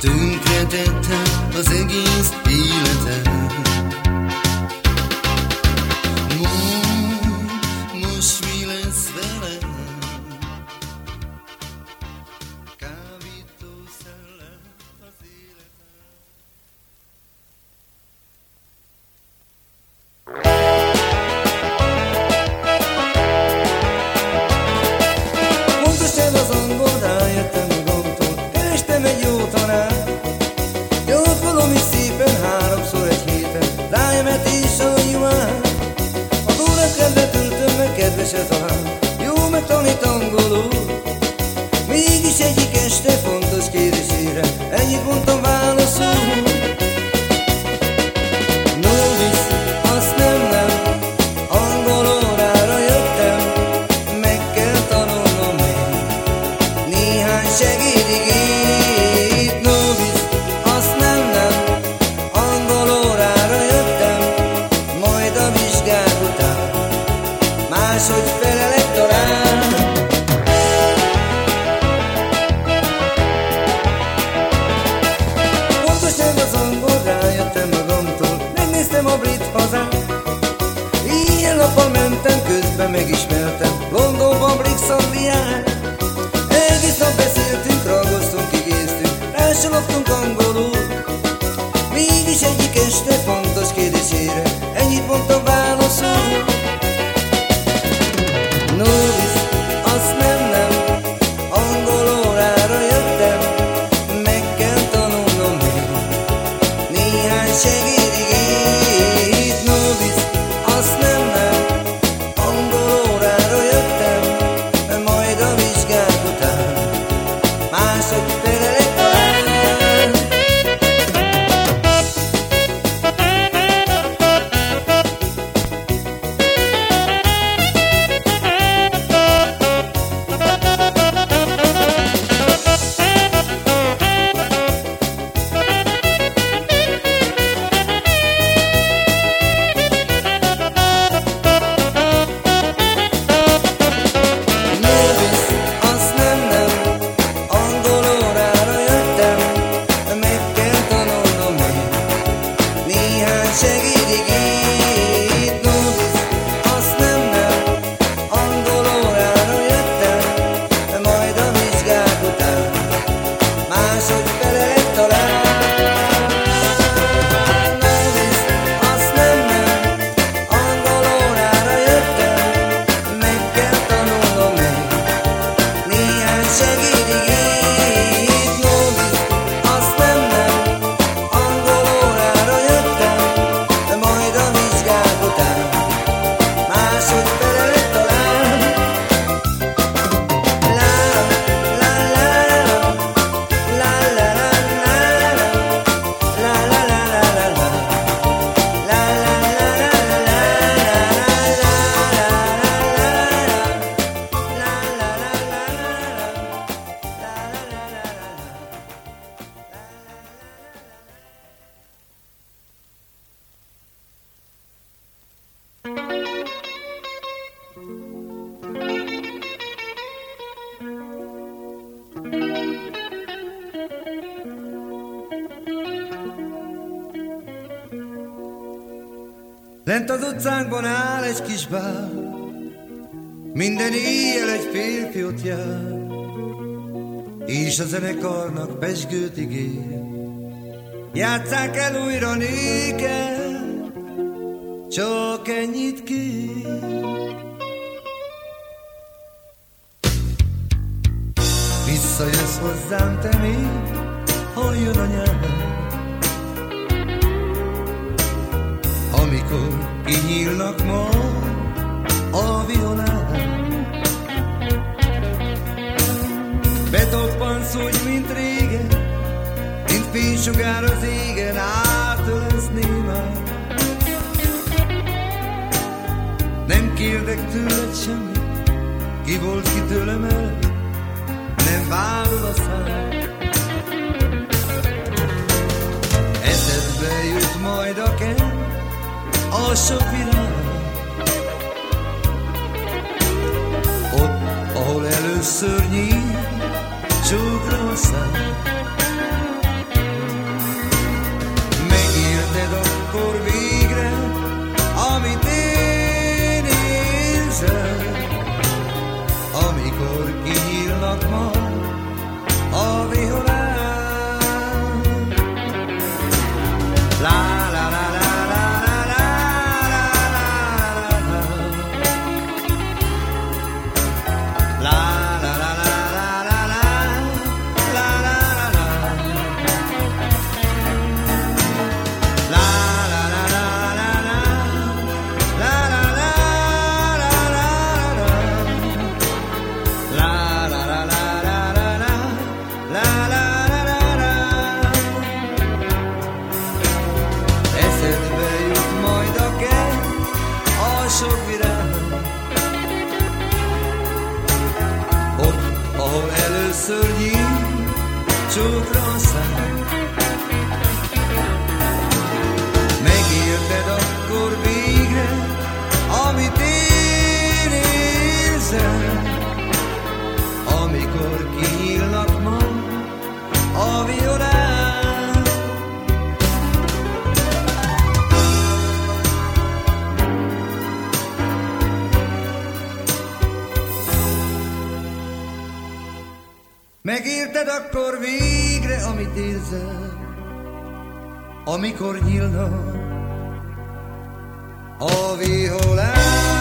Tönkretette az egész életem 夢とにと Társalogtunk angolul. Mégis egyik este fontos kérdésére Ennyit mondtam válaszul. Norris, azt nem, nem Angol órára jöttem Meg kell tanulnom még. Néhány segéd Bent az utcánkban áll egy kis bár, minden éjjel egy férfi ott jár, és a zenekarnak pesgőt ígér. Játsszák el újra nékem, csak ennyit kér. Visszajössz hozzám te még, ha jön a nyelven, amikor kinyílnak ma a violán. Betoppansz úgy, mint régen, mint fénysugár az égen, átölesz némán. Nem kérdek tőled semmit, ki volt ki tőlem el, nem várod. alsó világ. Ott, ahol először nyíl, csók szörnyű csókraszán. Megérted akkor végre, amit én érzem, amikor kinyílnak ma a viola. Megérted akkor végre, amit érzel, amikor nyílna a vihar